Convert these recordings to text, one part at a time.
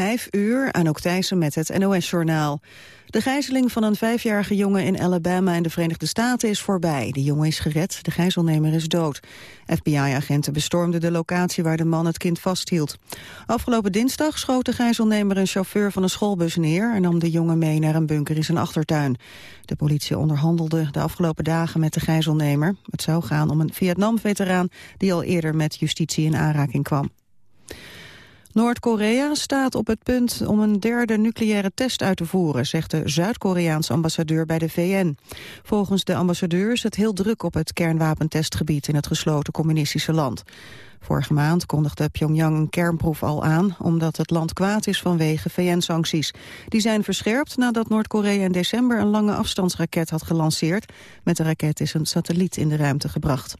vijf uur, aan Thijssen met het NOS-journaal. De gijzeling van een vijfjarige jongen in Alabama in de Verenigde Staten is voorbij. De jongen is gered, de gijzelnemer is dood. FBI-agenten bestormden de locatie waar de man het kind vasthield. Afgelopen dinsdag schoot de gijzelnemer een chauffeur van een schoolbus neer... en nam de jongen mee naar een bunker in zijn achtertuin. De politie onderhandelde de afgelopen dagen met de gijzelnemer. Het zou gaan om een Vietnam-veteraan die al eerder met justitie in aanraking kwam. Noord-Korea staat op het punt om een derde nucleaire test uit te voeren, zegt de Zuid-Koreaanse ambassadeur bij de VN. Volgens de ambassadeur is het heel druk op het kernwapentestgebied in het gesloten communistische land. Vorige maand kondigde Pyongyang een kernproef al aan, omdat het land kwaad is vanwege VN-sancties. Die zijn verscherpt nadat Noord-Korea in december een lange afstandsraket had gelanceerd. Met de raket is een satelliet in de ruimte gebracht.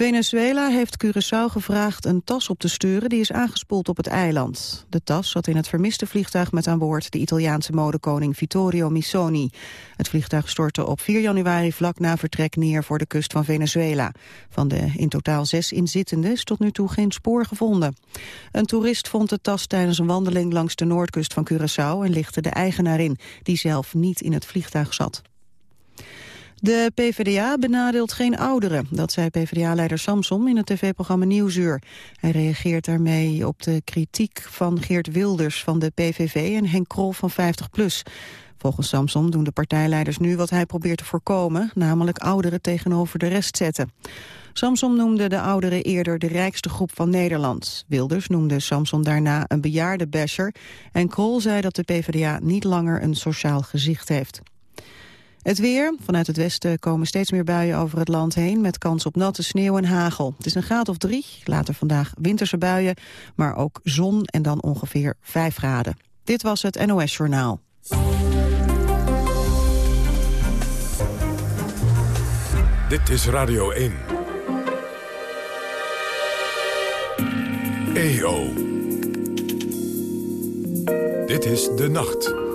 Venezuela heeft Curaçao gevraagd een tas op te sturen die is aangespoeld op het eiland. De tas zat in het vermiste vliegtuig met aan boord de Italiaanse modekoning Vittorio Missoni. Het vliegtuig stortte op 4 januari vlak na vertrek neer voor de kust van Venezuela. Van de in totaal zes inzittenden is tot nu toe geen spoor gevonden. Een toerist vond de tas tijdens een wandeling langs de noordkust van Curaçao en lichtte de eigenaar in, die zelf niet in het vliegtuig zat. De PvdA benadeelt geen ouderen, dat zei PvdA-leider Samson in het tv-programma Nieuwsuur. Hij reageert daarmee op de kritiek van Geert Wilders van de PVV en Henk Krol van 50PLUS. Volgens Samson doen de partijleiders nu wat hij probeert te voorkomen, namelijk ouderen tegenover de rest zetten. Samson noemde de ouderen eerder de rijkste groep van Nederland. Wilders noemde Samson daarna een bejaarde basher en Krol zei dat de PvdA niet langer een sociaal gezicht heeft. Het weer. Vanuit het westen komen steeds meer buien over het land heen... met kans op natte sneeuw en hagel. Het is een graad of drie. Later vandaag winterse buien, maar ook zon en dan ongeveer vijf graden. Dit was het NOS Journaal. Dit is Radio 1. EO. Dit is De Nacht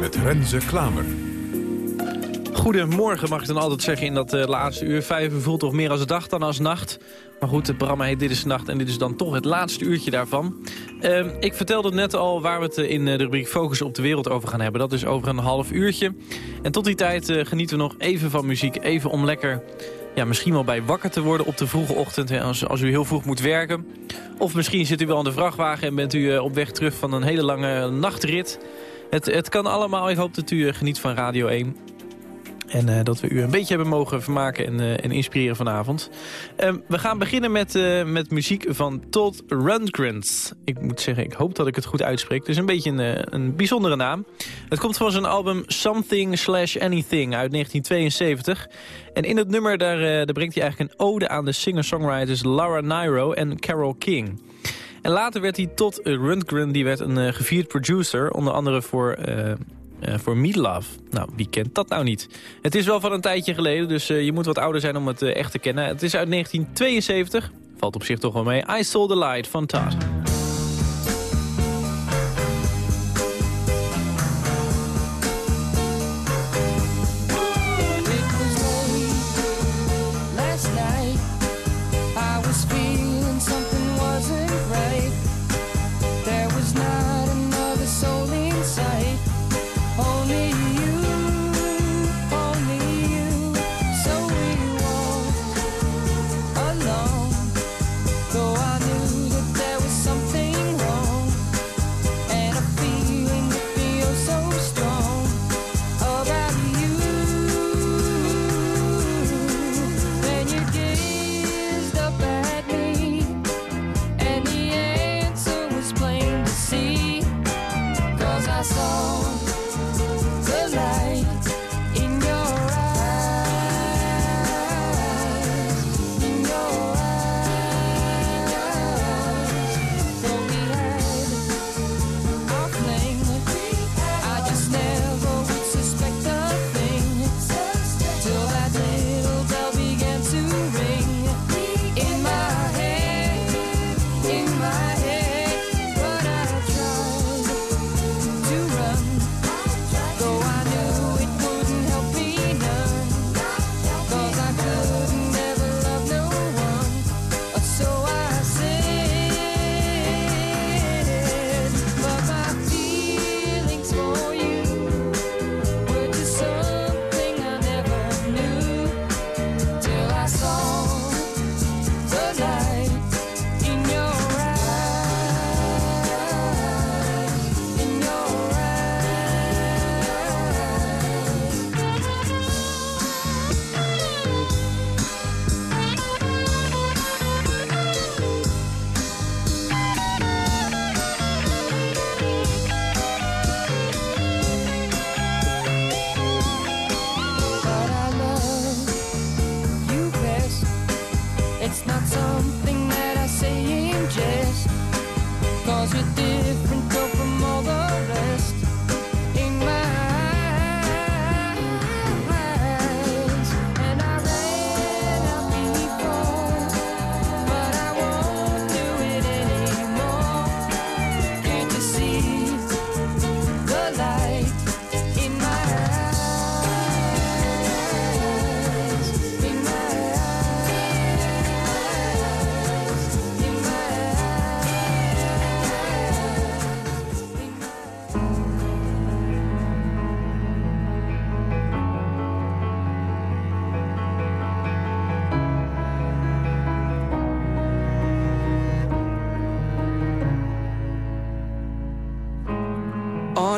met Renze Klamer. Goedemorgen mag ik dan altijd zeggen in dat uh, laatste uur. Vijf uur voelt toch meer als dag dan als nacht. Maar goed, het programma heet Dit is Nacht en dit is dan toch het laatste uurtje daarvan. Uh, ik vertelde net al waar we het eh, in de rubriek Focus op de Wereld over gaan hebben. Dat is over een half uurtje. En tot die tijd genieten we nog even van muziek. Even om lekker, ja, misschien wel bij wakker te worden op de vroege ochtend. Als, als u heel vroeg moet werken. Of misschien zit u wel in de vrachtwagen en bent u op weg terug van een hele lange nachtrit... Het, het kan allemaal. Ik hoop dat u eh, geniet van Radio 1. En uh, dat we u een beetje hebben mogen vermaken en, uh, en inspireren vanavond. Uh, we gaan beginnen met, met muziek van Todd Rundgrens. Ik moet zeggen, ik hoop dat ik het goed uitspreek. Het is een beetje een, een bijzondere naam. Het komt van zijn album Something Slash Anything uit 1972. En in het nummer daar, daar brengt hij eigenlijk een ode aan de singer-songwriters Laura Nyro en Carole King. En later werd hij tot Rundgren, die werd een uh, gevierd producer. Onder andere voor, uh, voor Meatloaf. Nou, wie kent dat nou niet? Het is wel van een tijdje geleden, dus je moet wat ouder zijn om het echt te kennen. Het is uit 1972. Valt op zich toch wel mee. I Saw the Light van Todd.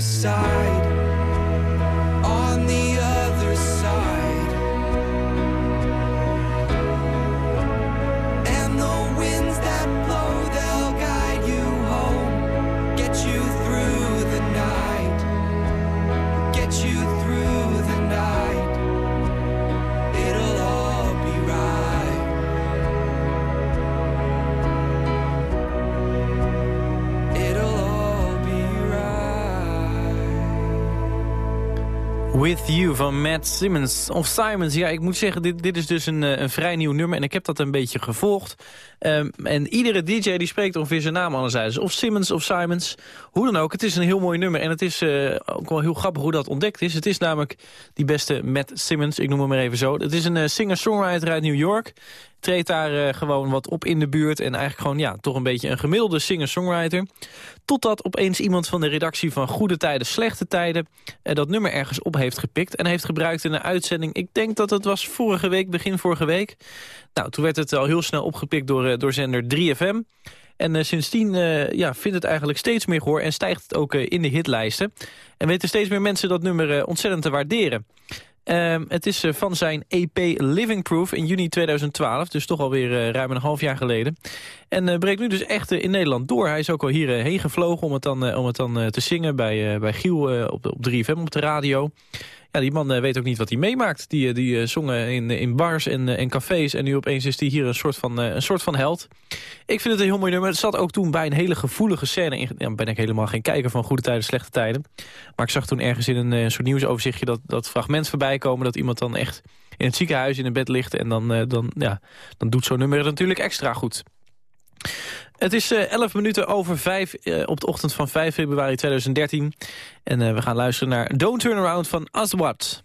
Side. With You van Matt Simmons. Of Simons, ja, ik moet zeggen, dit, dit is dus een, eh, een vrij nieuw nummer... en ik heb dat een beetje gevolgd. Um, en iedere DJ die spreekt ongeveer zijn naam anderzijds. Of Simmons of Simons, hoe dan ook. Het is een heel mooi nummer en het is uh, ook wel heel grappig hoe dat ontdekt is. Het is namelijk die beste Matt Simmons, ik noem hem maar even zo. Het is een uh, singer-songwriter uit New York treedt daar uh, gewoon wat op in de buurt. En eigenlijk gewoon, ja, toch een beetje een gemiddelde singer-songwriter. Totdat opeens iemand van de redactie van Goede Tijden, Slechte Tijden... Uh, dat nummer ergens op heeft gepikt en heeft gebruikt in een uitzending. Ik denk dat het was vorige week, begin vorige week. Nou, toen werd het al heel snel opgepikt door, uh, door zender 3FM. En sindsdien ja, vindt het eigenlijk steeds meer gehoor en stijgt het ook in de hitlijsten. En weten steeds meer mensen dat nummer ontzettend te waarderen. Um, het is uh, van zijn EP Living Proof in juni 2012. Dus toch alweer uh, ruim een half jaar geleden. En uh, breekt nu dus echt in Nederland door. Hij is ook al hierheen gevlogen om het dan, om het dan te zingen bij, bij Giel op, op 3FM op de radio. Ja, die man weet ook niet wat hij meemaakt. Die, die zongen in, in bars en, en cafés. En nu opeens is hij hier een soort, van, een soort van held. Ik vind het een heel mooi nummer. Het zat ook toen bij een hele gevoelige scène. In, ben ik helemaal geen kijker van goede tijden, slechte tijden. Maar ik zag toen ergens in een, soort nieuwsoverzichtje... Dat, dat fragment voorbij komen dat iemand dan echt in het ziekenhuis in een bed ligt. En dan, dan, ja, dan doet zo'n nummer natuurlijk extra goed. Het is uh, 11 minuten over 5 uh, op de ochtend van 5 februari 2013. En uh, we gaan luisteren naar Don't Turn Around van Aswad.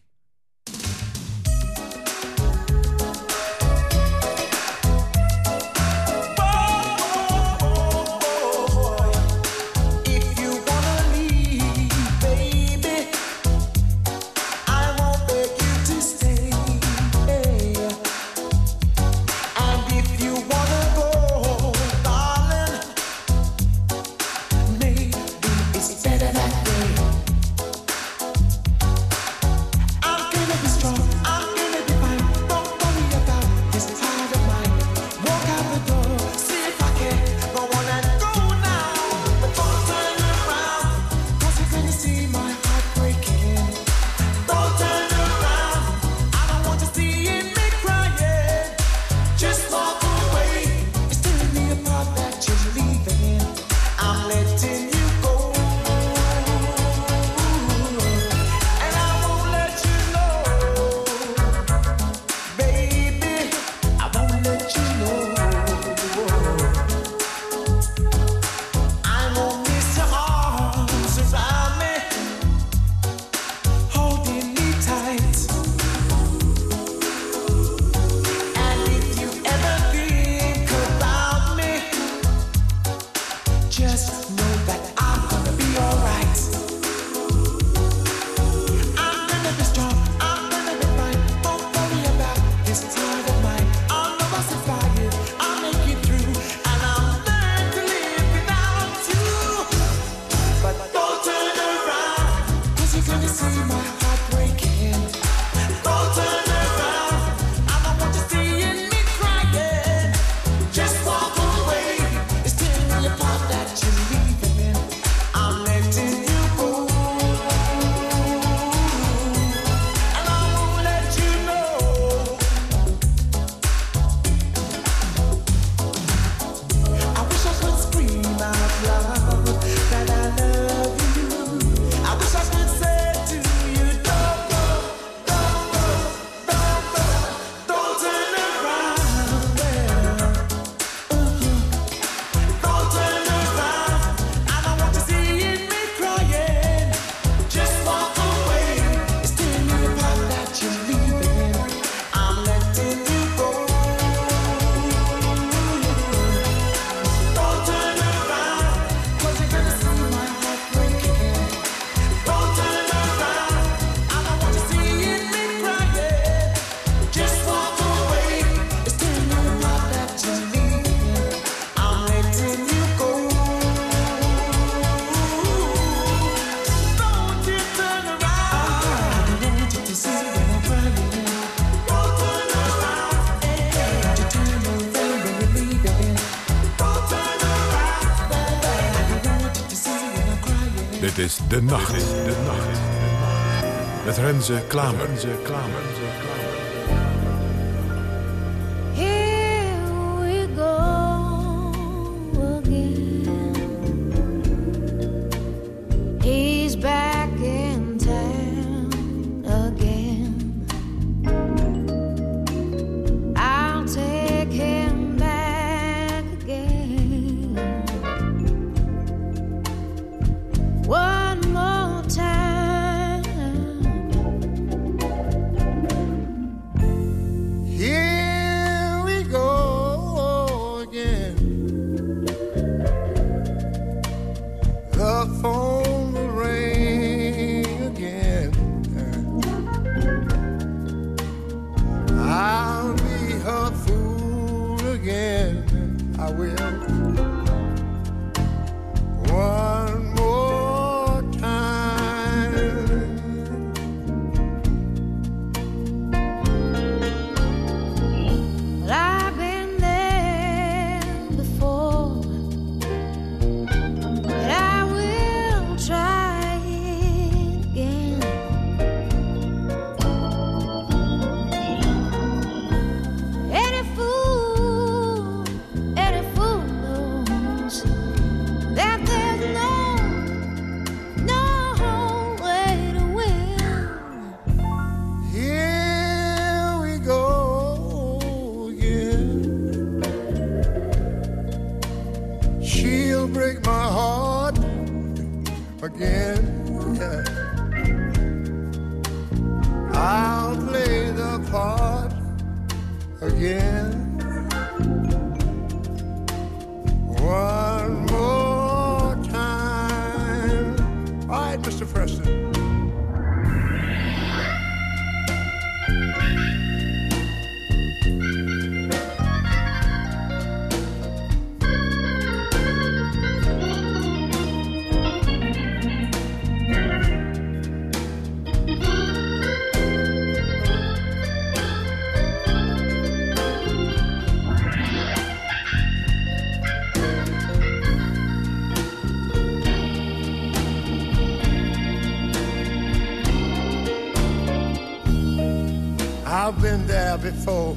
De nacht. De nacht. Met Renze Klamer. Renze Klamer. Before.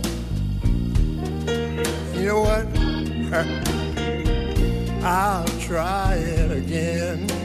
You know what? I'll try it again.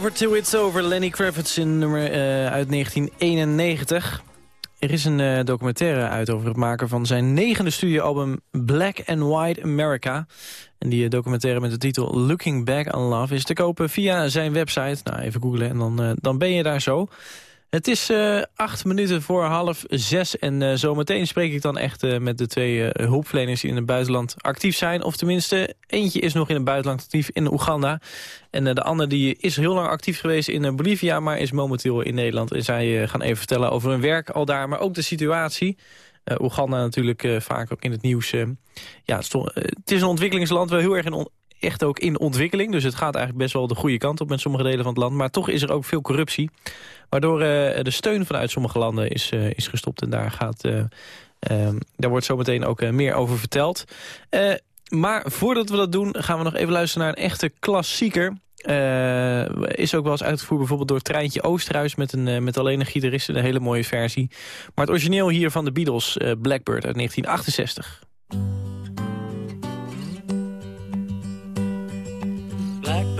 Over. Till it's over. Lenny Kravitz in nummer eh, uit 1991. Er is een eh, documentaire uit over het maken van zijn negende studioalbum Black and White America. En die eh, documentaire met de titel Looking Back on Love is te kopen via zijn website. Nou, even googlen en dan, dan ben je daar zo. Het is eh, acht minuten voor half zes en uh, zometeen spreek ik dan echt uh, met de twee hulpverleners die in het buitenland actief zijn. Of tenminste, eentje is nog in het buitenland actief in Oeganda. En de ander die is heel lang actief geweest in Bolivia, maar is momenteel in Nederland. En zij gaan even vertellen over hun werk al daar, maar ook de situatie. Oeganda natuurlijk vaak ook in het nieuws. ja, het het is een ontwikkelingsland, wel heel erg in echt ook in ontwikkeling. Dus het gaat eigenlijk best wel de goede kant op met sommige delen van het land. Maar toch is er ook veel corruptie. Waardoor de steun vanuit sommige landen is, is gestopt. En daar, gaat, ehm, daar wordt zometeen ook meer over verteld. maar voordat we dat doen gaan we nog even luisteren naar een echte klassieker. Is ook wel eens uitgevoerd bijvoorbeeld door Treintje Oosterhuis... met, een, met alleen een gitarist, een hele mooie versie. Maar het origineel hier van de Beatles, Blackbird uit 1968.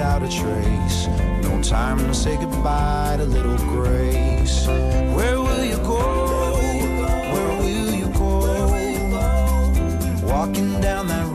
Without a trace. No time to say goodbye to little Grace. Where will you go? Where will you go? Walking down that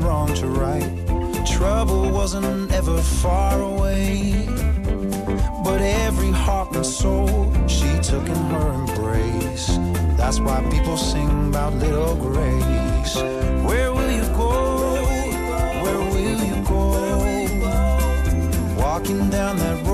wrong to right. Trouble wasn't ever far away, but every heart and soul she took in her embrace. That's why people sing about little grace. Where will you go? Where will you go? Walking down that road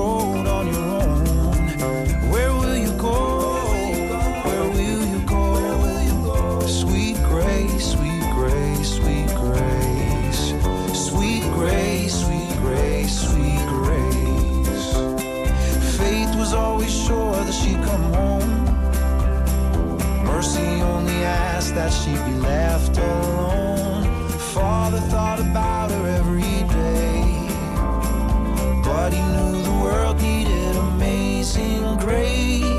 always sure that she'd come home. Mercy only asked that she be left alone. Father thought about her every day. But he knew the world needed amazing grace.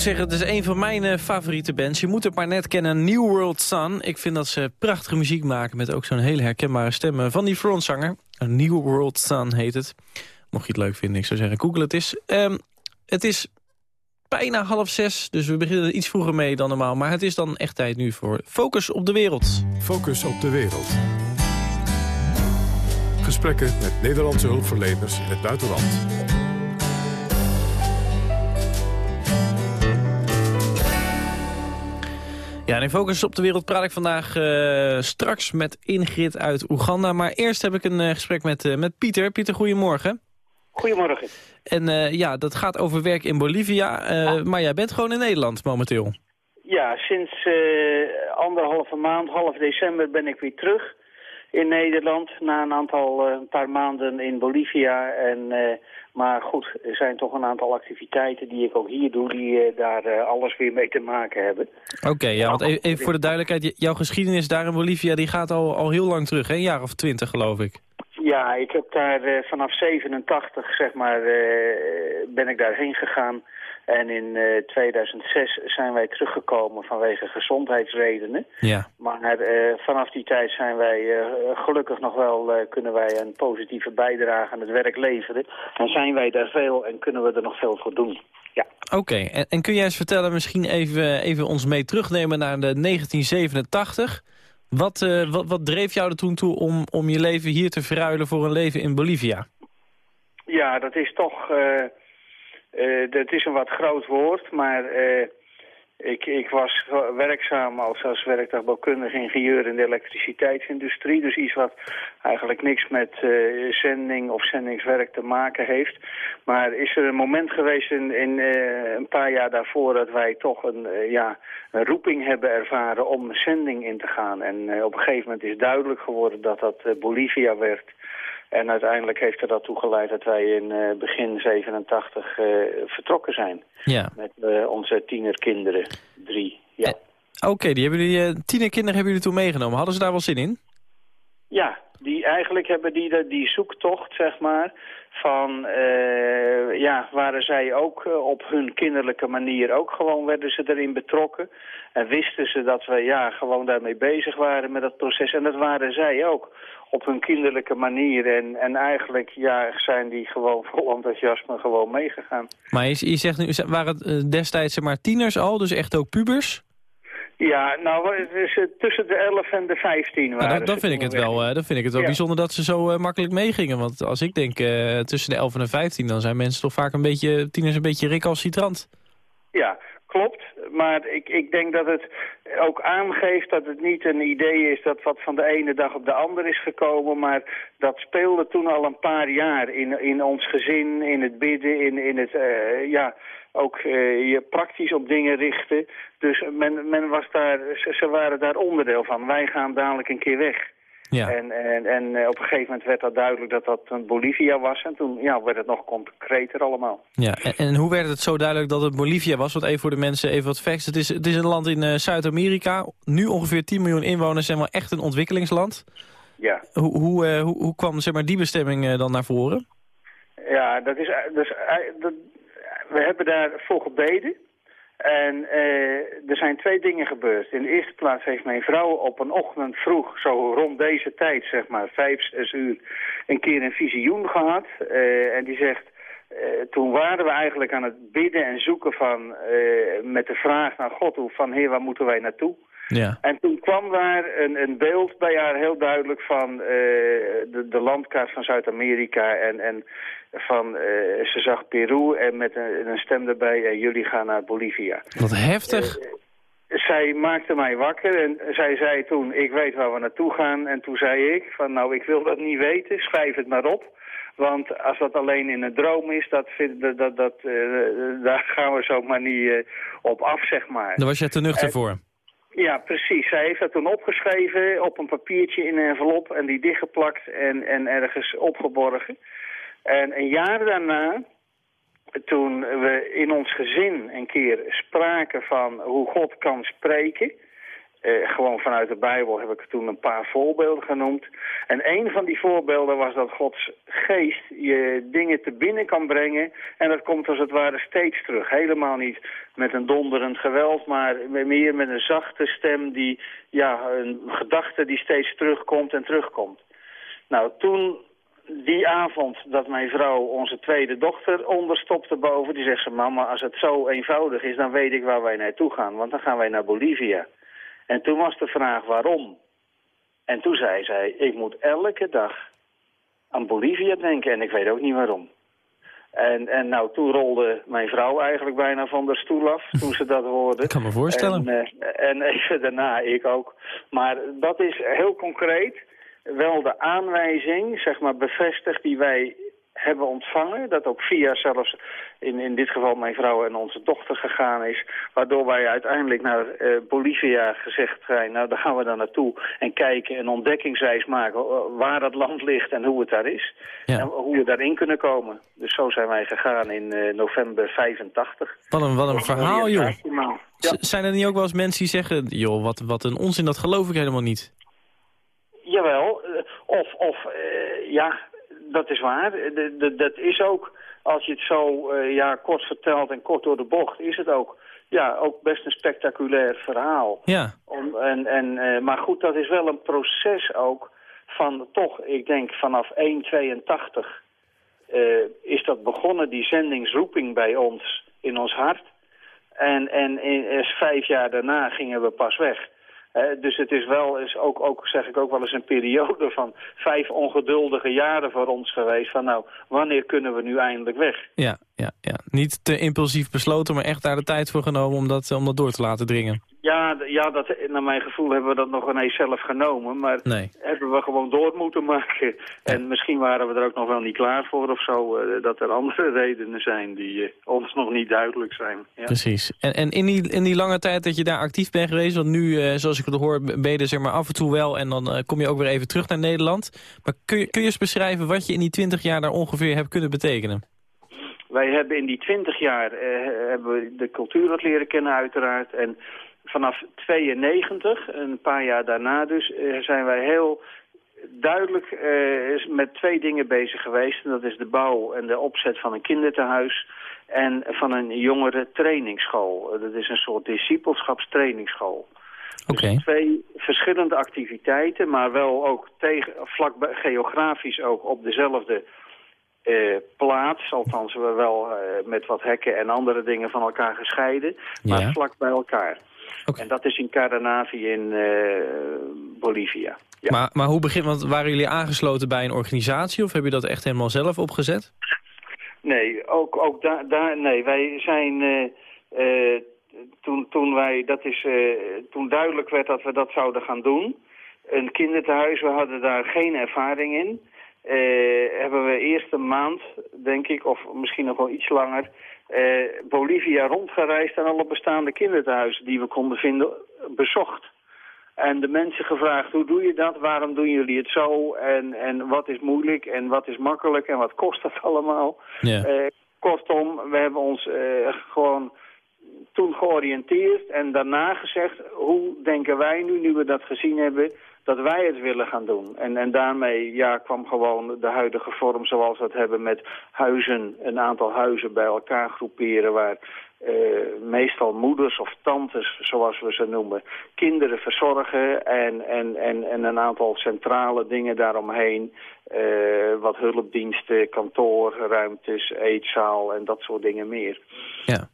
Moet zeggen, het is een van mijn eh, favoriete bands. Je moet het maar net kennen, New World Sun. Ik vind dat ze prachtige muziek maken met ook zo'n hele herkenbare stem eh, van die frontzanger. New World Sun heet het. Mocht je het leuk vinden, ik zou zeggen, google het eens. Ehm, het is bijna half zes, dus we beginnen er iets vroeger mee dan normaal. Maar het is dan echt tijd nu voor Focus op de Wereld. Focus op de wereld. Gesprekken met Nederlandse hulpverleners in het buitenland. Ja, en in Focus op de Wereld praat ik vandaag eh, straks met Ingrid uit Oeganda. Maar eerst heb ik een eh, gesprek met, eh, met Pieter. Pieter, goedemorgen. Goedemorgen. En ja, dat gaat over werk in Bolivia. eh, Maar jij bent gewoon in Nederland momenteel. Ja, sinds anderhalve maand, half december, ben ik weer terug in Nederland. Na een aantal, een paar maanden in Bolivia. En, maar goed, er zijn toch een aantal activiteiten die ik ook hier doe... die eh, daar eh, alles weer mee te maken hebben. Oké, ja, want even voor de duidelijkheid. Jouw geschiedenis daar in Bolivia die gaat al, al heel lang terug, hè? een jaar of twintig geloof ik. Ja, ik heb daar eh, vanaf 87, zeg maar, ben ik daarheen gegaan. En in eh, 2006 zijn wij teruggekomen vanwege gezondheidsredenen. Ja. Maar eh, vanaf die tijd zijn wij eh, gelukkig nog wel, eh, kunnen wij een positieve bijdrage aan het werk leveren. En zijn wij daar veel en kunnen we er nog veel voor doen. Ja. Oké, en, en kun jij eens vertellen, misschien even, even ons mee terugnemen naar de 1987. Wat, eh, wat, wat dreef jou er toen toe om, om je leven hier te verruilen voor een leven in Bolivia? Ja, dat is toch, eh, dat is een wat groot woord, maar eh, ik, ik was werkzaam als, als werktuigbouwkundig ingenieur in de elektriciteitsindustrie. Dus iets wat eigenlijk niks met eh, zending of zendingswerk te maken heeft. Maar is er een moment geweest in, in een paar jaar daarvoor dat wij toch een, ja, een roeping hebben ervaren om zending in te gaan. En op een gegeven moment is duidelijk geworden dat dat Bolivia werd. En uiteindelijk heeft er dat toe geleid dat wij in eh, begin 87 eh, vertrokken zijn. Ja. Met eh, onze tienerkinderen. Drie, ja. Oké, die hebben jullie, tienerkinderen hebben jullie toen meegenomen. Hadden ze daar wel zin in? Ja, die, eigenlijk hebben die die zoektocht, zeg maar, van, ja, waren zij ook op hun kinderlijke manier ook gewoon, werden ze erin betrokken. En wisten ze dat we, ja, gewoon daarmee bezig waren met dat proces. En dat waren zij ook, op hun kinderlijke manier. En, en eigenlijk, ja, zijn die gewoon vol enthousiasme gewoon meegegaan. Maar je, je zegt nu, waren het eh, destijds maar tieners al, dus echt ook pubers? Ja, nou, het is eh, tussen de 11 en de 15 Nou, waren dan ze vind ik het wel, dan vind ik het wel Ja. bijzonder dat ze zo makkelijk meegingen. Want als ik denk tussen de 11 en de 15, dan zijn mensen toch vaak een beetje, tieners een beetje recalcitrant. Ja, klopt. Maar ik, ik denk dat het ook aangeeft dat het niet een idee is dat wat van de ene dag op de andere is gekomen. Maar dat speelde toen al een paar jaar in, in ons gezin, in het bidden, in, in het, eh, ja, ook eh, je praktisch op dingen richten. Dus men, men was daar, ze, ze waren daar onderdeel van. Wij gaan dadelijk een keer weg. Ja. En, en, en eh, op een gegeven moment werd dat duidelijk dat dat een Bolivia was. En toen ja, werd het nog concreter allemaal. Ja, en, en hoe werd het zo duidelijk dat het Bolivia was? Want even voor de mensen, even wat facts. Het is, het is een land in eh, Zuid-Amerika. Nu ongeveer 10 miljoen inwoners en wel echt een ontwikkelingsland. Ja. Hoe, hoe, eh, hoe, hoe kwam zeg maar, die bestemming dan naar voren? Ja, dat is, dat, we hebben daarvoor gebeden. En eh, er zijn twee dingen gebeurd. In de eerste plaats heeft mijn vrouw op een ochtend vroeg, zo rond deze tijd, zeg maar, vijf, zes uur, een keer een visioen gehad. Eh, en die zegt, eh, toen waren we eigenlijk aan het bidden en zoeken van, met de vraag naar God, hoe van, heer, waar moeten wij naartoe? Ja. En toen kwam daar een, een beeld bij haar heel duidelijk van eh, de, de landkaart van Zuid-Amerika. En, en van, eh, ze zag Peru en met een, een stem erbij, en jullie gaan naar Bolivia. Wat heftig. Zij maakte mij wakker en zij zei toen, ik weet waar we naartoe gaan. En toen zei ik, van nou ik wil dat niet weten, schrijf het maar op. Want als dat alleen in een droom is, dat vind, dat, dat, dat, eh, daar gaan we zomaar niet eh, op af, zeg maar. Daar was jij te nuchter voor. Ja, precies. Zij heeft dat toen opgeschreven op een papiertje in een envelop en die dichtgeplakt en, en ergens opgeborgen. En een jaar daarna, toen we in ons gezin een keer spraken van hoe God kan spreken, Eh, gewoon vanuit de Bijbel heb ik toen een paar voorbeelden genoemd. En een van die voorbeelden was dat Gods geest je dingen te binnen kan brengen. En dat komt als het ware steeds terug. Helemaal niet met een donderend geweld, maar meer met een zachte stem die, ja, een gedachte die steeds terugkomt en terugkomt. Nou, toen die avond dat mijn vrouw onze tweede dochter onderstopte boven, die zegt ze, mama, als het zo eenvoudig is, dan weet ik waar wij naartoe gaan, want dan gaan wij naar Bolivia. En toen was de vraag waarom. En toen zei zij, ik moet elke dag aan Bolivia denken en ik weet ook niet waarom. En, en nou, toen rolde mijn vrouw eigenlijk bijna van de stoel af toen ze dat hoorde. Ik kan me voorstellen. En, uh, en even daarna ik ook. Maar dat is heel concreet wel de aanwijzing, zeg maar, bevestigd die wij hebben ontvangen. Dat ook via zelfs in, in dit geval mijn vrouw en onze dochter gegaan is. Waardoor wij uiteindelijk naar uh, Bolivia gezegd zijn, nou daar gaan we dan naartoe. En kijken, een ontdekkingsreis maken waar dat land ligt en hoe het daar is. Ja. En hoe we daarin kunnen komen. Dus zo zijn wij gegaan in uh, november 85. Wat een, wat een verhaal joh. Ja. Zijn er niet ook wel eens mensen die zeggen, joh wat, wat een onzin, dat geloof ik helemaal niet. Jawel, of, of uh, ja, dat is waar. De, de, dat is ook, als je het zo uh, ja, kort vertelt en kort door de bocht, is het ook, ja, ook best een spectaculair verhaal. Ja. Om, en, en, uh, maar goed, dat is wel een proces ook van toch, ik denk vanaf 1.82 is dat begonnen, die zendingsroeping bij ons in ons hart. En, en in, vijf jaar daarna gingen we pas weg. Dus het is wel, is ook, ook, zeg ik ook wel eens, een periode van vijf ongeduldige jaren voor ons geweest. Van nou, wanneer kunnen we nu eindelijk weg? Ja, ja, ja. niet te impulsief besloten, maar echt daar de tijd voor genomen om dat, om dat door te laten dringen. Ja, ja dat, naar mijn gevoel hebben we dat nog ineens zelf genomen. Maar nee. hebben we gewoon door moeten maken. Ja. En misschien waren we er ook nog wel niet klaar voor of zo. Uh, dat er andere redenen zijn die uh, ons nog niet duidelijk zijn. Ja. Precies. En, en in, die, in die lange tijd dat je daar actief bent geweest... want nu, zoals ik het hoor, ben je er zeg maar af en toe wel... en dan kom je ook weer even terug naar Nederland. Maar kun je, kun je eens beschrijven wat je in die twintig jaar daar ongeveer hebt kunnen betekenen? Wij hebben in die twintig jaar hebben we de cultuur wat leren kennen uiteraard... en vanaf 92, een paar jaar daarna dus, zijn wij heel duidelijk uh, met twee dingen bezig geweest. En dat is de bouw en de opzet van een kinderthuis en van een jongere trainingsschool. Dat is een soort discipelschapstrainingsschool. Okay. Dus twee verschillende activiteiten, maar wel ook tegen, vlak geografisch ook op dezelfde uh, plaats. Althans, we wel uh, met wat hekken en andere dingen van elkaar gescheiden, maar Ja. vlak bij elkaar. Oké. En dat is in Caranavi in uh, Bolivia. Ja. Maar, maar hoe begint, want waren jullie aangesloten bij een organisatie... of heb je dat echt helemaal zelf opgezet? Nee, ook, ook daar, daar, nee, wij zijn, toen, toen wij, dat is, toen duidelijk werd dat we dat zouden gaan doen, een kinderthuis, we hadden daar geen ervaring in, hebben we eerst een maand, denk ik, of misschien nog wel iets langer, Bolivia rondgereisd en alle bestaande kinderthuizen die we konden vinden, bezocht. En de mensen gevraagd, hoe doe je dat? Waarom doen jullie het zo? En, en wat is moeilijk en wat is makkelijk en wat kost dat allemaal? Ja. Uh, kortom, we hebben ons uh, gewoon toen georiënteerd en daarna gezegd... hoe denken wij nu, nu we dat gezien hebben, dat wij het willen gaan doen? En, en daarmee ja, kwam gewoon de huidige vorm zoals we het hebben met huizen... een aantal huizen bij elkaar groeperen waar... Uh, meestal moeders of tantes, zoals we ze noemen, kinderen verzorgen en, en, en, en een aantal centrale dingen daaromheen. Uh, wat hulpdiensten, kantoorruimtes, eetzaal en dat soort dingen meer. Ja.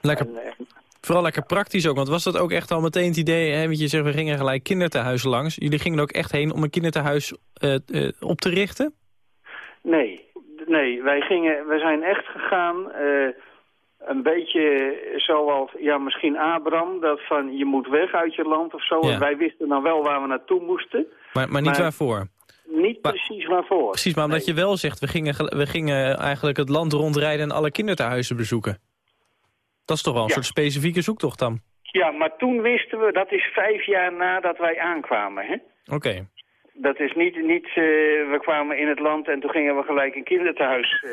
Lekker, en, vooral lekker praktisch ook, want was dat ook echt al meteen het idee, hè, want je zegt we gingen gelijk kinderthuizen langs. Jullie gingen er ook echt heen om een kinderthuis uh, op te richten? Nee, nee, wij gingen, we zijn echt gegaan een beetje zoals, ja, misschien Abraham, dat van je moet weg uit je land of zo. Ja. En wij wisten dan wel waar we naartoe moesten. Maar, maar niet Maar- waarvoor? Niet Maar- precies waarvoor. Precies, maar omdat Nee. je wel zegt, we gingen, we gingen eigenlijk het land rondrijden en alle kinderthuizen bezoeken. Dat is toch wel een Ja. soort specifieke zoektocht dan? Ja, maar toen wisten we, dat is vijf jaar nadat wij aankwamen, hè. Oké, Dat is niet, niet eh, we kwamen in het land en toen gingen we gelijk in kinderthuis. eh,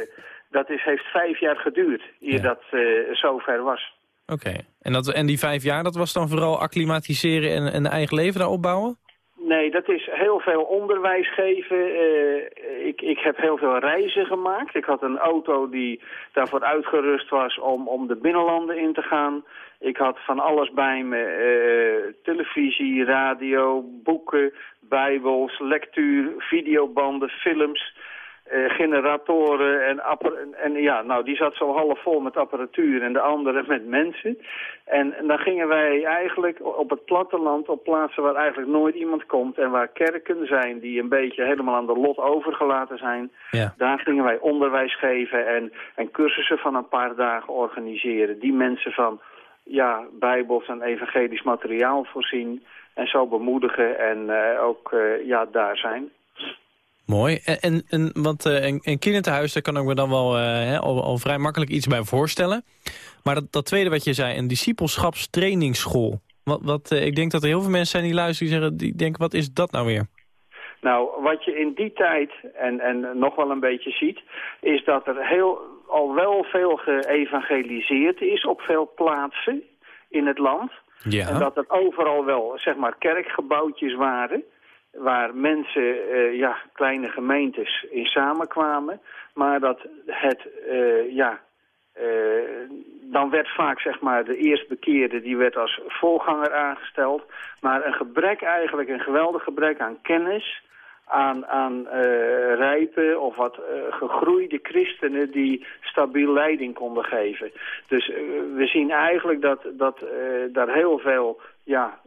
dat is, heeft vijf jaar geduurd, eer Ja. dat eh zover was. Oké. En, dat, en die vijf jaar, dat was dan vooral acclimatiseren en een eigen leven daar opbouwen? Nee, dat is heel veel onderwijs geven. Uh, ik, ik heb heel veel reizen gemaakt. Ik had een auto die daarvoor uitgerust was om, om de binnenlanden in te gaan. Ik had van alles bij me. Uh, televisie, radio, boeken, bijbels, lectuur, videobanden, films... Uh, generatoren en, en ja, nou die zat zo half vol met apparatuur en de andere met mensen. En, en, dan gingen wij eigenlijk op het platteland, op plaatsen waar eigenlijk nooit iemand komt en waar kerken zijn die een beetje helemaal aan de lot overgelaten zijn. Ja. Daar gingen wij onderwijs geven en, en cursussen van een paar dagen organiseren. Die mensen van ja, bijbels en evangelisch materiaal voorzien en zo bemoedigen en uh, ook uh, ja, daar zijn. Mooi. En, en, en want uh, een, een kinderthuis, daar kan ik me dan wel uh, al, al, vrij makkelijk iets bij voorstellen. Maar dat, dat tweede wat je zei, een discipelschapstrainingsschool. Wat, wat, uh, ik denk dat er heel veel mensen zijn die luisteren die zeggen, die denken, wat is dat nou weer? Nou, wat je in die tijd en, en nog wel een beetje ziet, is dat er heel, al wel veel geëvangeliseerd is op veel plaatsen in het land. Ja. En dat er overal wel, zeg maar, kerkgebouwtjes waren waar mensen, uh, ja, kleine gemeentes in samenkwamen. Maar dat het, uh, ja, uh, dan werd vaak, zeg maar, de eerstbekeerde, die werd als voorganger aangesteld. Maar een gebrek eigenlijk, een geweldig gebrek aan kennis, aan, aan rijpe of wat gegroeide christenen die stabiel leiding konden geven. Dus we zien eigenlijk dat, dat daar heel veel ja,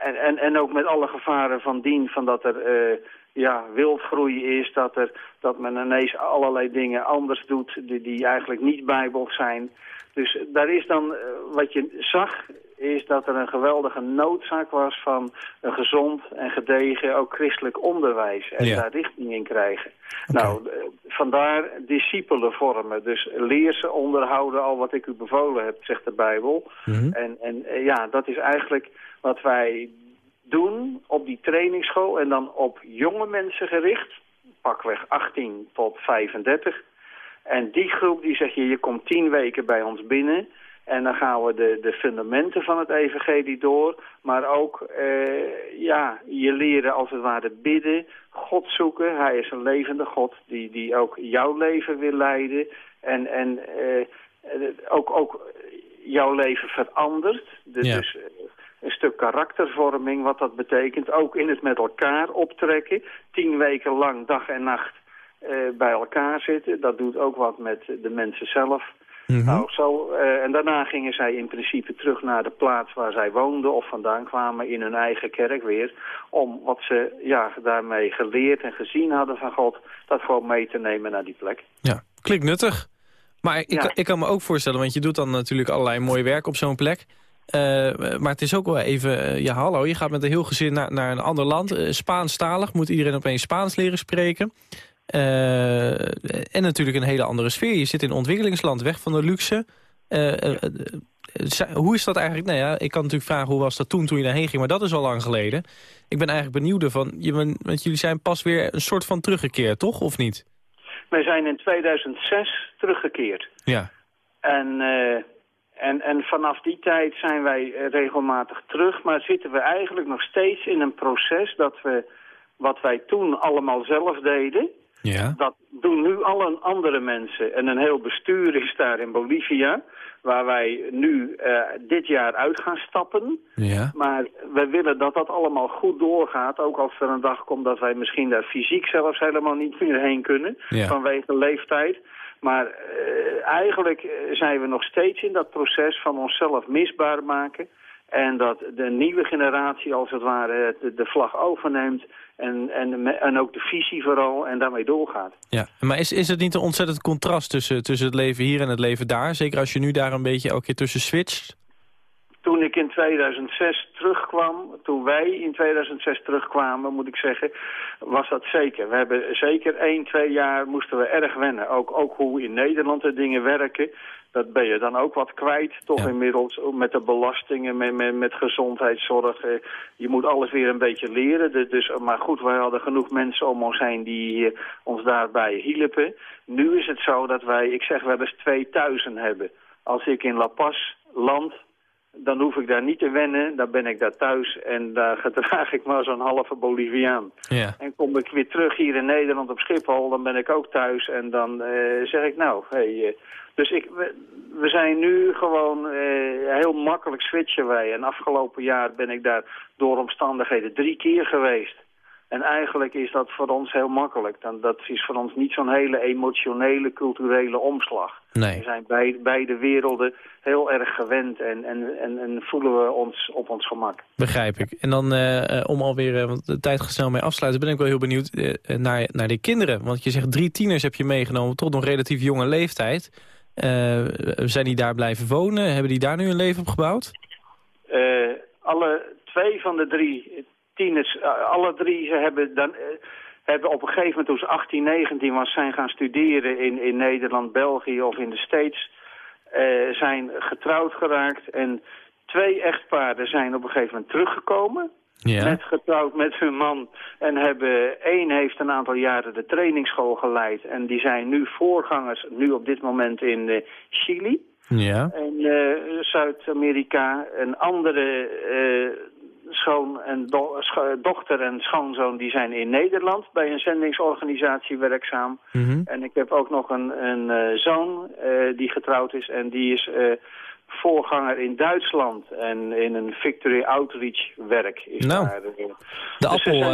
en, en, en ook met alle gevaren van dien, van dat er uh, ja, wildgroei is, dat, er, dat men ineens allerlei dingen anders doet die, die eigenlijk niet bijbels zijn. Dus daar is dan, uh, wat je zag, is dat er een geweldige noodzaak was van een gezond en gedegen, ook christelijk onderwijs. En Ja. daar richting in krijgen. Nou, uh, vandaar discipelen vormen. Dus leer ze onderhouden al wat ik u bevolen heb, zegt de Bijbel. Mhm. En, en eh, ja, dat is eigenlijk wat wij doen op die trainingsschool en dan op jonge mensen gericht, pakweg 18 tot 35. En die groep die zeg je, je komt tien weken bij ons binnen en dan gaan we de, de fundamenten van het evangelie door, maar ook, eh, ja, je leren als het ware bidden, God zoeken. Hij is een levende God die, die ook jouw leven wil leiden en, en eh, ook, ook jouw leven verandert. Dus, Ja. dus een stuk karaktervorming, wat dat betekent. Ook in het met elkaar optrekken. Tien weken lang dag en nacht eh, bij elkaar zitten. Dat doet ook wat met de mensen zelf. Mhm. Nou, zo, eh, en daarna gingen zij in principe terug naar de plaats waar zij woonden of vandaan kwamen in hun eigen kerk weer. Om wat ze ja, daarmee geleerd en gezien hadden van God, dat gewoon mee te nemen naar die plek. Ja, klinkt nuttig. Maar ik, Ja. ik kan me ook voorstellen, want je doet dan natuurlijk allerlei mooi werk op zo'n plek. Eh, maar het is ook wel even, eh, ja hallo, je gaat met een heel gezin naar, naar een ander land. Eh, Spaanstalig, moet iedereen opeens Spaans leren spreken. En natuurlijk een hele andere sfeer. Je zit in een ontwikkelingsland, weg van de luxe. Hoe is dat eigenlijk? Nou ja, ik kan natuurlijk vragen hoe was dat toen, toen je daarheen ging. Maar dat is al lang geleden. Ik ben eigenlijk benieuwd ervan. Want jullie zijn pas weer een soort van teruggekeerd, toch? Of niet? Wij zijn in 2006 teruggekeerd. Ja. En, en, en vanaf die tijd zijn wij eh, regelmatig terug, maar zitten we eigenlijk nog steeds in een proces dat we wat wij toen allemaal zelf deden, Ja. dat doen nu alle andere mensen. En een heel bestuur is daar in Bolivia, waar wij nu eh, dit jaar uit gaan stappen. Ja. Maar we willen dat dat allemaal goed doorgaat. Ook als er een dag komt dat wij misschien daar fysiek zelfs helemaal niet meer heen kunnen. Ja. Vanwege leeftijd. Maar eh, eigenlijk eh, zijn we nog steeds in dat proces van onszelf misbaar maken. En dat de nieuwe generatie als het ware de, de vlag overneemt. En, en, en ook de visie vooral en daarmee doorgaat. Ja, maar is, is het niet een ontzettend contrast tussen, tussen het leven hier en het leven daar? Zeker als je nu daar een beetje elke keer tussen switcht? Toen ik in 2006 terugkwam, toen wij in 2006 terugkwamen, moet ik zeggen, was dat zeker. We hebben zeker één, twee jaar moesten we erg wennen. Ook, ook hoe in Nederland de dingen werken. Dat ben je dan ook wat kwijt, toch Ja. inmiddels, met de belastingen, met, met, met gezondheidszorg. Je moet alles weer een beetje leren. Dus, maar goed, wij hadden genoeg mensen om ons heen die eh, ons daarbij hielpen. Nu is het zo dat wij, ik zeg wel eens, twee thuizen hebben. Als ik in La Paz land, dan hoef ik daar niet te wennen. Dan ben ik daar thuis en daar gedraag ik me als een halve Boliviaan. Ja. En kom ik weer terug hier in Nederland op Schiphol, dan ben ik ook thuis. En dan eh, zeg ik nou, hey, eh, dus ik, we, we zijn nu gewoon eh, heel makkelijk switchen wij. En afgelopen jaar ben ik daar door omstandigheden drie keer geweest. En eigenlijk is dat voor ons heel makkelijk. Dan, dat is voor ons niet zo'n hele emotionele, culturele omslag. We Nee, zijn bij, beide werelden heel erg gewend en, en, en, en voelen we ons op ons gemak. begrijp ik. En dan eh, eh, om alweer, eh, want de tijd gaat snel mee afsluiten... ben ik wel heel benieuwd naar, naar de kinderen. Want je zegt drie tieners heb je meegenomen tot nog relatief jonge leeftijd. Zijn die daar blijven wonen? Hebben die daar nu een leven op gebouwd? Alle twee van de drie tieners, eh, alle drie ze hebben, dan, eh, hebben op een gegeven moment toen ze 18, 19 was, zijn gaan studeren in, in Nederland, België of in de States. eh, zijn getrouwd geraakt en twee echtparen zijn op een gegeven moment teruggekomen. Ja. Net getrouwd met hun man. En hebben, één heeft een aantal jaren de trainingsschool geleid. En die zijn nu voorgangers, nu op dit moment in Chili. Ja. En Zuid-Amerika. Een andere schoon en do- scho- dochter en schoonzoon die zijn in Nederland bij een zendingsorganisatie werkzaam. Mhm. En ik heb ook nog een, een eh, zoon eh, die getrouwd is en die is eh, voorganger in Duitsland. En in een Victory Outreach werk is Nou, daar. De, Dus appel, de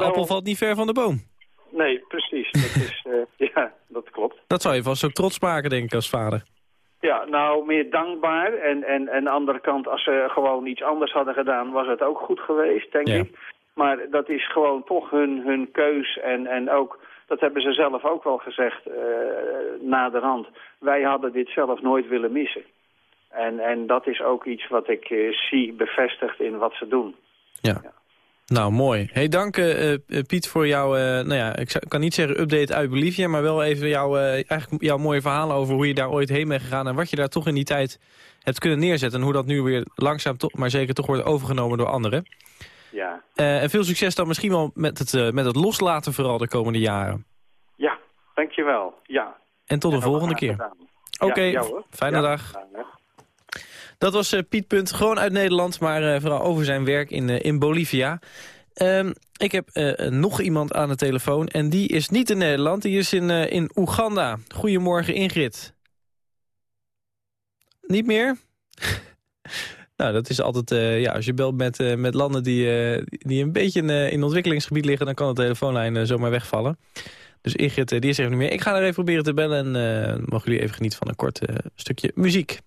wel- appel valt niet ver van de boom. Nee, precies. Dat is, ja, dat klopt. Dat zou je vast ook trots maken, denk ik, als vader. Ja, nou, meer dankbaar. En, en, en aan de andere kant, als ze gewoon iets anders hadden gedaan, was het ook goed geweest, denk Ja. ik. Maar dat is gewoon toch hun, hun keus. En, en ook, dat hebben ze zelf ook wel gezegd, eh naderhand. Wij hadden dit zelf nooit willen missen. En, en dat is ook iets wat ik eh, zie bevestigd in wat ze doen. Ja. Nou, mooi. Hey, dank eh, eh, Piet voor jouw, eh, nou ja, ik kan niet zeggen update uit Bolivia, maar wel even jouw, eh, eigenlijk jouw mooie verhalen over hoe je daar ooit heen bent gegaan en wat je daar toch in die tijd hebt kunnen neerzetten en hoe dat nu weer langzaam, toch, maar zeker toch wordt overgenomen door anderen. Ja, Eh, en veel succes dan misschien wel met het, eh, met het loslaten vooral de komende jaren. ja dankjewel. Ja. En tot de En volgende keer. Oké, Ja, dag. fijne dag. Dat was eh, Piet Punt, gewoon uit Nederland, maar eh, vooral over zijn werk in, eh, in Bolivia. Ehm, ik heb nog iemand aan de telefoon en die is niet in Nederland, die is in, in Oeganda. Goedemorgen Ingrid. Niet meer? nou, dat is altijd, ja, als je belt met, met landen die, die een beetje in, in ontwikkelingsgebied liggen, dan kan de telefoonlijn zomaar wegvallen. Dus Ingrid, die is er niet meer. Ik ga er even proberen te bellen en mogen jullie even genieten van een kort stukje muziek.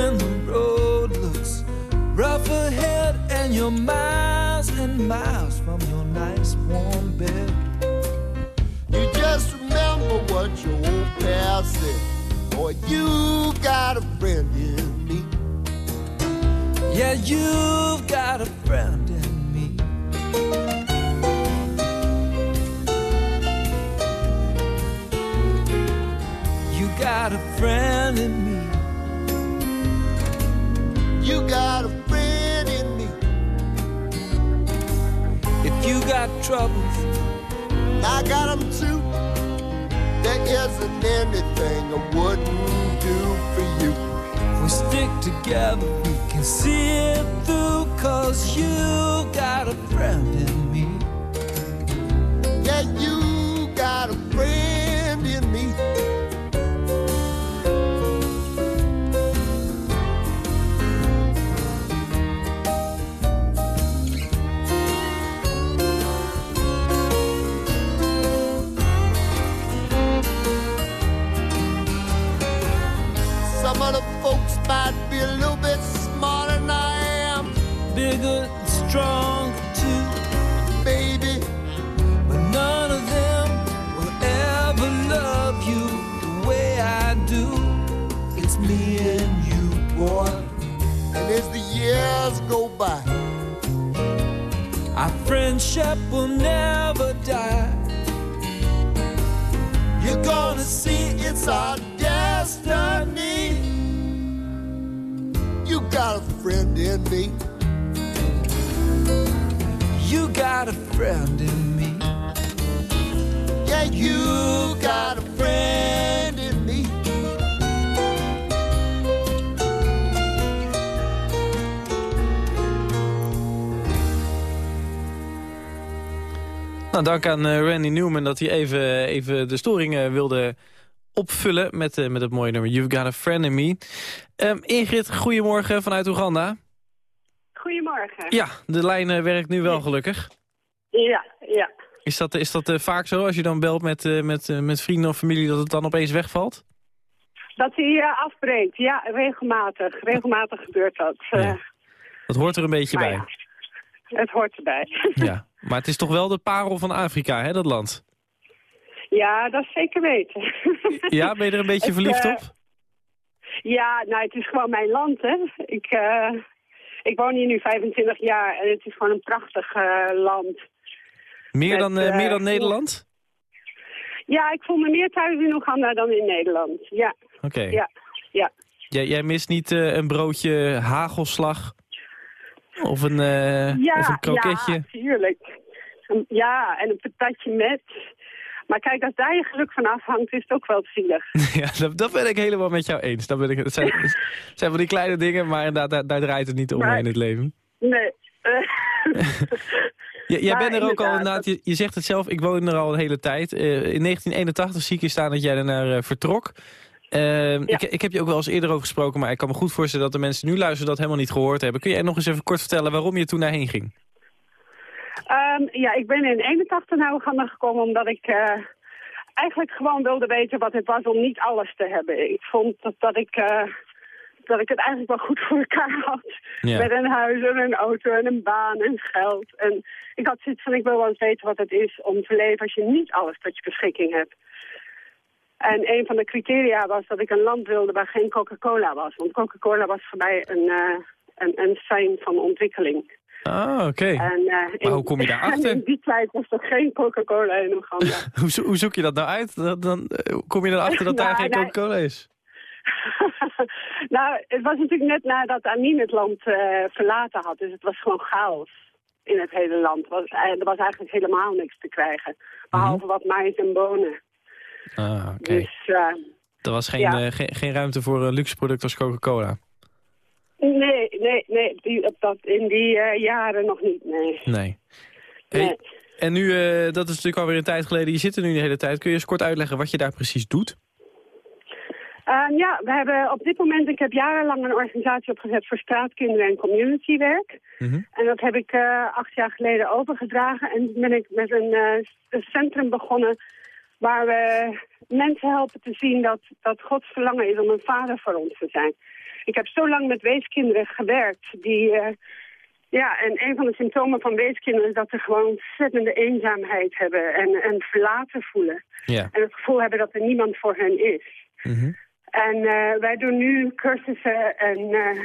When the road looks rough ahead and you're miles and miles from your nice warm bed. You just remember what your old past said. Boy, you got a friend in me. Yeah, you've got a friend in me. You got a friend in me. You got a friend in me. If you got troubles, I got them too. There isn't anything I wouldn't do for you. if we stick together, we can see it through. Cause you got a friend in me. Yeah, you got a friend friendship will never die. You're gonna see it's our destiny. You got a friend in me. You got a friend in me. Yeah, you got a friend Nou, dank aan eh, Randy Newman dat hij even, even de storingen wilde opvullen met, eh, met het mooie nummer You've Got a Friend in Me. Ehm, Ingrid, goedemorgen vanuit Oeganda. Goedemorgen. Ja, de lijn eh, werkt nu wel gelukkig. Ja, ja. Is dat, is dat vaak zo als je dan belt met, met, met vrienden of familie dat het dan opeens wegvalt? Dat hij afbreekt, ja, regelmatig. Regelmatig gebeurt dat. Ja. Dat hoort er een beetje maar bij. ja, het hoort erbij. Ja. Maar het is toch wel de parel van Afrika, hè, dat land? ja, dat zeker weten. Ja, ben je er een beetje Het, verliefd eh, op? Ja, nou, het is gewoon mijn land, hè. Ik, eh, ik woon hier nu 25 jaar en het is gewoon een prachtig eh, land. Meer met, dan, meer dan Nederland? Ja, ik voel me meer thuis in Oeganda dan in Nederland. Ja, Oké. ja, ja. Jij, jij mist niet een broodje hagelslag? Of een, eh, Ja, of een kroketje? ja, tuurlijk. Ja, en een patatje met. Maar kijk, als daar je geluk van afhangt, is het ook wel zielig. Ja, dat, dat ben ik helemaal met jou eens. Dat, ben ik, dat zijn, dat zijn van die kleine dingen, maar inderdaad, daar, daar draait het niet om Maar- in het leven. Nee. J- jij bent er ook al inderdaad, inderdaad, je, je zegt het zelf, ik woon er al een hele tijd. Eh, in 1981 zie ik je staan dat jij er naar eh, vertrok. Eh, ik, ik heb je ook wel eens eerder over gesproken, maar ik kan me goed voorstellen dat de mensen nu luisteren dat helemaal niet gehoord hebben. Kun jij nog eens even kort vertellen waarom je toen daarheen ging? Ehm, ja, ik ben in 81 naar Oeganda gekomen omdat ik eh, eigenlijk gewoon wilde weten wat het was om niet alles te hebben. Ik vond dat, dat ik... eh, dat ik het eigenlijk wel goed voor elkaar had. Ja. Met een huis en een auto en een baan en geld. En ik had zoiets van, ik wil wel eens weten wat het is om te leven als je niet alles tot je beschikking hebt. En een van de criteria was dat ik een land wilde waar geen Coca-Cola was. Want Coca-Cola was voor mij een, eh, een, een sein van ontwikkeling. Ah, oké. Eh, in- hoe kom je daarachter? In die tijd was er geen Coca-Cola in Oeganda. Hoe, hoe zoek je dat nou uit? Dan, dan eh, kom je erachter dat daar Nou, geen. Coca-Cola is? nou, het was natuurlijk net nadat Amin het land verlaten had. Dus het was gewoon chaos in het hele land. Was, er was eigenlijk helemaal niks te krijgen. Behalve wat mais en bonen. Ah, oké. Dus eh, Er was geen, ja. eh, geen, geen ruimte voor een luxe product als Coca-Cola. nee, nee, nee. Die, op dat, in die eh, jaren nog niet, nee. Nee. Hey, Nee. En nu, dat is natuurlijk alweer een tijd geleden, je zit er nu de hele tijd. Kun je eens kort uitleggen wat je daar precies doet? Ehm, ja, we hebben op dit moment, ik heb jarenlang een organisatie opgezet voor straatkinderen en communitywerk. Mhm. En dat heb ik acht jaar geleden overgedragen. En toen ben ik met een, een centrum begonnen waar we mensen helpen te zien dat, dat Gods verlangen is om een vader voor ons te zijn. Ik heb zo lang met weeskinderen gewerkt die... eh, ja, en een van de symptomen van weeskinderen is dat ze gewoon ontzettende eenzaamheid hebben en, en verlaten voelen. Ja. En het gevoel hebben dat er niemand voor hen is. Mhm. En eh, wij doen nu cursussen en eh,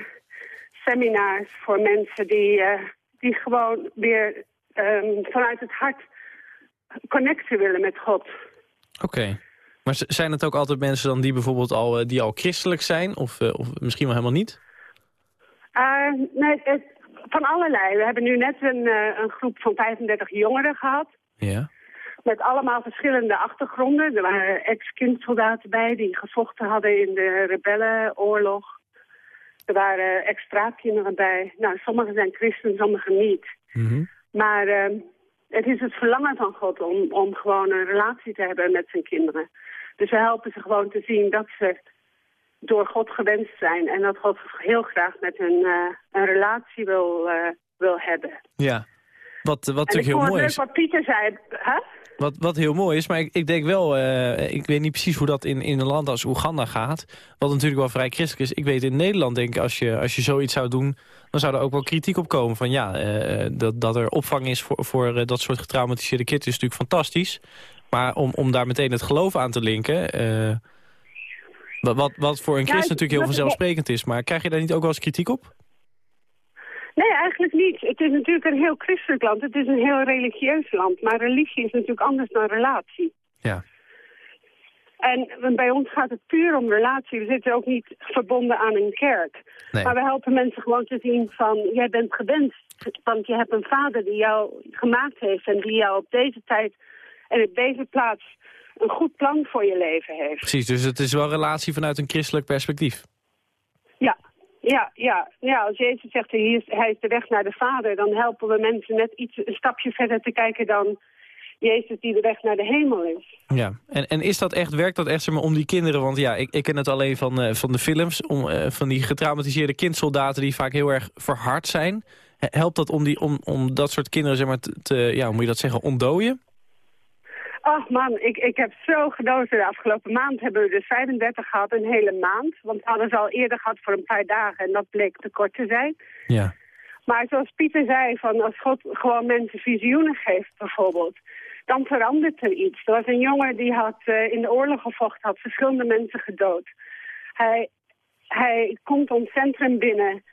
seminars voor mensen die, die gewoon weer ehm, vanuit het hart connecten willen met God. Oké. Maar zijn het ook altijd mensen dan die bijvoorbeeld al, eh, die al christelijk zijn? Of, eh, of misschien wel helemaal niet? Eh, nee, het, van allerlei. We hebben nu net een, een groep van 35 jongeren gehad. Ja. Met allemaal verschillende achtergronden. Er waren ex-kindsoldaten bij die gevochten hadden in de rebellenoorlog. Er waren ex-straatkinderen bij. Nou, sommigen zijn christen, sommigen niet. Mhm. Maar eh, het is het verlangen van God om, om gewoon een relatie te hebben met zijn kinderen. Dus we helpen ze gewoon te zien dat ze door God gewenst zijn. En dat God heel graag met hen eh, een relatie wil, eh, wil hebben. Ja. Wat, wat natuurlijk heel mooi leuk is. wat Pieter zei. Wat, wat heel mooi is, maar ik, ik denk wel, eh, ik weet niet precies hoe dat in, in een land als Oeganda gaat. Wat natuurlijk wel vrij christelijk is. Ik weet in Nederland, denk ik, als je, als je zoiets zou doen, dan zou er ook wel kritiek op komen. Van ja, eh, dat, dat er opvang is voor, voor eh, dat soort getraumatiseerde kids is natuurlijk fantastisch. Maar om, om daar meteen het geloof aan te linken, wat, wat, voor een Ja, christen natuurlijk heel vanzelfsprekend is. Maar krijg je daar niet ook wel eens kritiek op? Nee, eigenlijk niet. Het is natuurlijk een heel christelijk land. Het is een heel religieus land. Maar religie is natuurlijk anders dan relatie. Ja. En bij ons gaat het puur om relatie. We zitten ook niet verbonden aan een kerk. Nee. Maar we helpen mensen gewoon te zien van... jij bent gewenst, want je hebt een vader die jou gemaakt heeft... en die jou op deze tijd en op deze plaats een goed plan voor je leven heeft. Precies, dus het is wel relatie vanuit een christelijk perspectief. Ja, ja, ja. ja als Jezus zegt hij is, hij is de weg naar de Vader... dan helpen we mensen net iets een stapje verder te kijken dan Jezus die de weg naar de hemel is. Ja, en, en is dat echt, werkt dat echt om die kinderen? Want ja, ik, ik ken het alleen van, eh, van de films, om, eh, van die getraumatiseerde kindsoldaten die vaak heel erg verhard zijn. Helpt dat om, die, om, om dat soort kinderen, zeg maar, te, ja, moet je dat zeggen, ontdooien? Ach man, ik, ik heb zo genoten. De afgelopen maand hebben we dus 35 gehad, een hele maand. Want we hadden ze al eerder gehad voor een paar dagen en dat bleek te kort te zijn. Ja. Maar zoals Pieter zei, van als God gewoon mensen visioenen geeft bijvoorbeeld, dan verandert er iets. Er was een jongen die had eh, in de oorlog gevochten, had verschillende mensen gedood. Hij, hij komt ons centrum binnen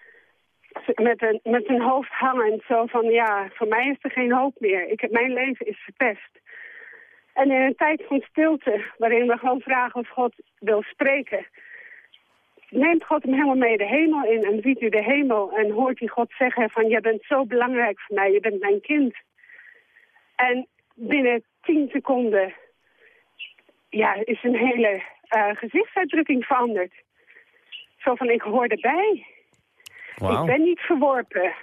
met, een, met zijn hoofd hangend, zo van ja, voor mij is er geen hoop meer. Ik mijn leven is verpest. En in een tijd van stilte, waarin we gewoon vragen of God wil spreken, neemt God hem helemaal mee de hemel in en ziet u de hemel en hoort hij God zeggen van, jij bent zo belangrijk voor mij, je bent mijn kind. En binnen tien seconden ja, is een hele eh, gezichtsuitdrukking veranderd. Zo van, ik hoor erbij. Ik ben niet verworpen.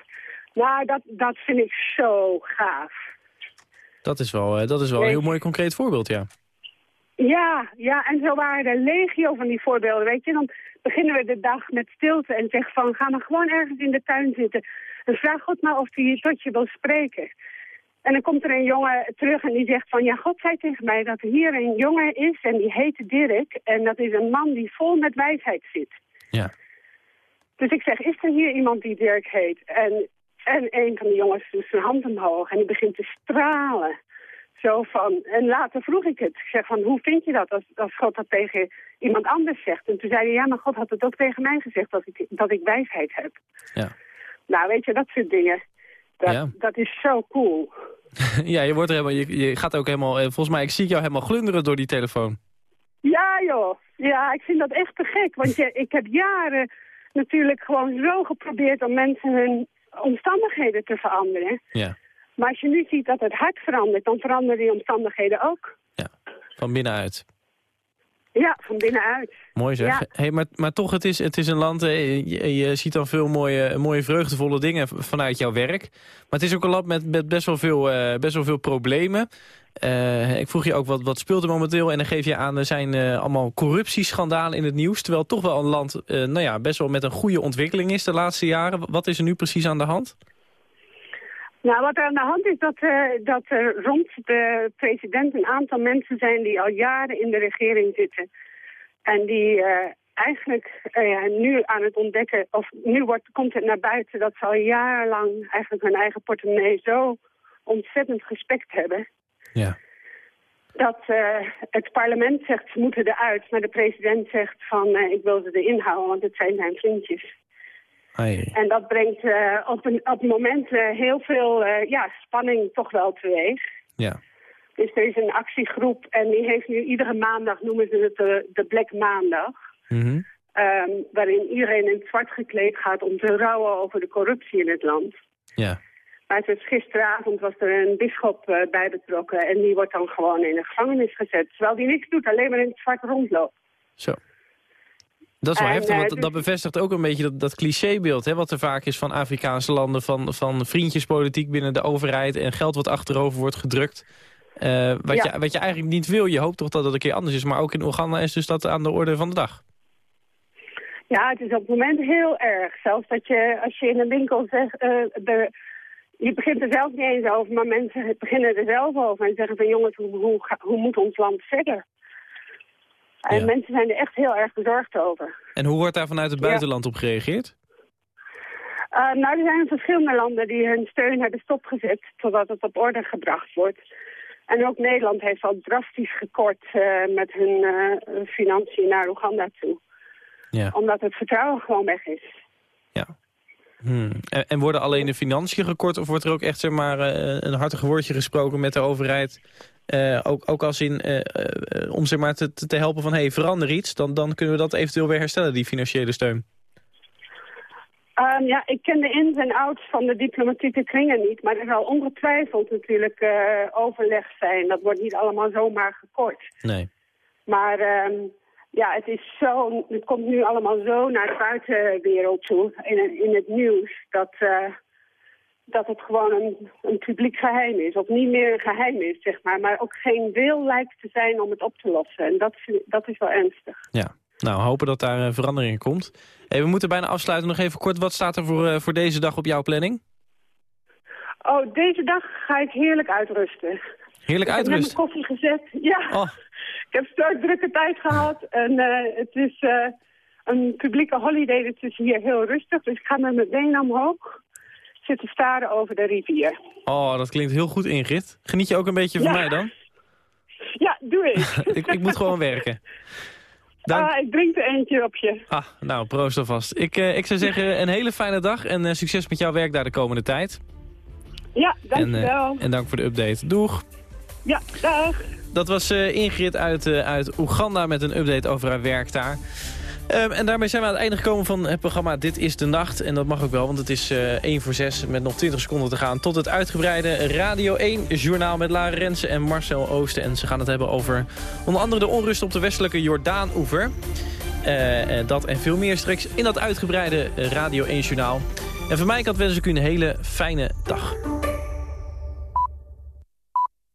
Nou, dat, dat vind ik zo gaaf. Dat is wel, eh, dat is wel een heel mooi concreet voorbeeld, ja. Ja, ja, en zo waren er legio van die voorbeelden, weet je. Dan beginnen we de dag met stilte en zeggen van... ga maar gewoon ergens in de tuin zitten. En vraag God maar of hij tot je wil spreken. En dan komt er een jongen terug en die zegt van... ja, God zei tegen mij dat er hier een jongen is en die heet Dirk. En dat is een man die vol met wijsheid zit. Ja. Dus ik zeg, is er hier iemand die Dirk heet? En, en een van de jongens doet zijn hand omhoog en die begint te stralen. Zo van, en later vroeg ik het. Ik zeg van, hoe vind je dat als, als God dat tegen iemand anders zegt? En toen zei hij, ja, maar God had het ook tegen mij gezegd dat ik, dat ik wijsheid heb. Ja. Nou, weet je, dat soort dingen. Dat, Ja. dat is zo cool. ja, je, wordt er helemaal, je, je gaat ook helemaal, eh, volgens mij, ik zie jou helemaal glunderen door die telefoon. Ja, joh. Ja, ik vind dat echt te gek. Want je, ik heb jaren natuurlijk gewoon zo geprobeerd om mensen hun omstandigheden te veranderen. Ja, Maar als je nu ziet dat het hart verandert, dan veranderen die omstandigheden ook. van binnenuit. Ja, van binnenuit. Mooi zeg. Ja. Hey, maar, maar toch, het is, het is een land, eh, je, je ziet dan veel mooie, mooie vreugdevolle dingen vanuit jouw werk. Maar het is ook een land met, met best, wel veel, eh, best wel veel problemen. Eh, ik vroeg je ook, wat, wat speelt er momenteel? En dan geef je aan, er zijn eh, allemaal corruptieschandalen in het nieuws. Terwijl toch wel een land eh, nou ja, best wel met een goede ontwikkeling is de laatste jaren. Wat is er nu precies aan de hand? Nou, wat er aan de hand is, dat, eh, dat er rond de president een aantal mensen zijn die al jaren in de regering zitten. En die eh, eigenlijk eh, nu aan het ontdekken, of nu wordt, komt het naar buiten dat ze al jarenlang eigenlijk hun eigen portemonnee zo ontzettend gespekt hebben. Ja. Dat eh, het parlement zegt ze moeten eruit, maar de president zegt van ik wil ze erin houden, want het zijn zijn vriendjes. Ai. En dat brengt op, een, op het moment heel veel ja, spanning toch wel teweeg. Ja. Dus er is een actiegroep en die heeft nu iedere maandag, noemen ze het de, de Black Maandag. Mhm. ehm, waarin iedereen in het zwart gekleed gaat om te rouwen over de corruptie in het land. Ja. Maar dus gisteravond was er een bisschop eh, bij betrokken en die wordt dan gewoon in de gevangenis gezet. Terwijl die niks doet, alleen maar in het zwart rondloopt. Zo. Dat is wel En, heftig, eh, want dus- dat bevestigt ook een beetje dat, dat clichébeeld... Hè, wat er vaak is van Afrikaanse landen, van, van vriendjespolitiek binnen de overheid... en geld wat achterover wordt gedrukt. Eh, wat, Ja. je, wat je eigenlijk niet wil, je hoopt toch dat het een keer anders is... maar ook in Oeganda is dus dat aan de orde van de dag. Ja, het is op het moment heel erg. Zelfs dat je, als je in een winkel zegt, eh, de, je begint er zelf niet eens over, maar mensen beginnen er zelf over en zeggen van jongens, hoe, hoe, hoe moet ons land verder? En Ja. mensen zijn er echt heel erg bezorgd over. En hoe wordt daar vanuit het Ja. buitenland op gereageerd? Eh, nou, er zijn verschillende landen die hun steun hebben stopgezet totdat het op orde gebracht wordt. En ook Nederland heeft al drastisch gekort eh, met hun eh, financiën naar Oeganda toe. Ja. Omdat het vertrouwen gewoon weg is. Ja. Hmm. En, en worden alleen de financiën gekort of wordt er ook echt zeg maar, eh, een hartig woordje gesproken met de overheid? Ook, ook als in, om zeg maar te, te helpen van hey, verander iets, dan, dan kunnen we dat eventueel weer herstellen, die financiële steun. Ehm, ja, ik ken de ins en outs van de diplomatieke kringen niet, maar er zal ongetwijfeld natuurlijk eh, overleg zijn. Dat wordt niet allemaal zomaar gekort. Nee. Maar ehm, ja, het is zo, het komt nu allemaal zo naar de buitenwereld toe, in, in het nieuws, dat, eh, dat het gewoon een, een publiek geheim is. Of niet meer een geheim is, zeg maar, maar ook geen wil lijkt te zijn om het op te lossen. En dat, dat is wel ernstig. Ja, nou hopen dat daar eh, verandering in komt. Hey, we moeten bijna afsluiten. Nog even kort, wat staat er voor, eh, voor deze dag op jouw planning? Oh, deze dag ga ik heerlijk uitrusten. Heerlijk Ik heb uitrusten. koffie gezet. Ja, Oh, ik heb zo drukke tijd gehad. En eh, het is een publieke holiday, dus het is hier heel rustig. Dus ik ga met mijn benen omhoog zitten staren over de rivier. oh, dat klinkt heel goed Ingrid. Geniet je ook een beetje van Ja. mij dan? Ja, doe ik. ik, ik moet gewoon werken. Dank. Ah, ik drink er eentje op je. Ah, nou, proost alvast. Ik, eh, ik zou zeggen, een hele fijne dag en eh, succes met jouw werk daar de komende tijd. Ja, En, dankjewel. eh, en dank voor de update. Doeg! Ja, dag. Dat was Ingrid uit, uit Oeganda met een update over haar werk daar. Ehm, en daarmee zijn we aan het einde gekomen van het programma Dit is de Nacht. En dat mag ook wel, want het is eh 1 voor 6 met nog 20 seconden te gaan... tot het uitgebreide Radio 1-journaal met Lara Rensen en Marcel Oosten. En ze gaan het hebben over onder andere de onrust op de westelijke Jordaan-oever. Eh, eh, dat en veel meer straks in dat uitgebreide Radio 1-journaal. En van mij kant wens ik u een hele fijne dag.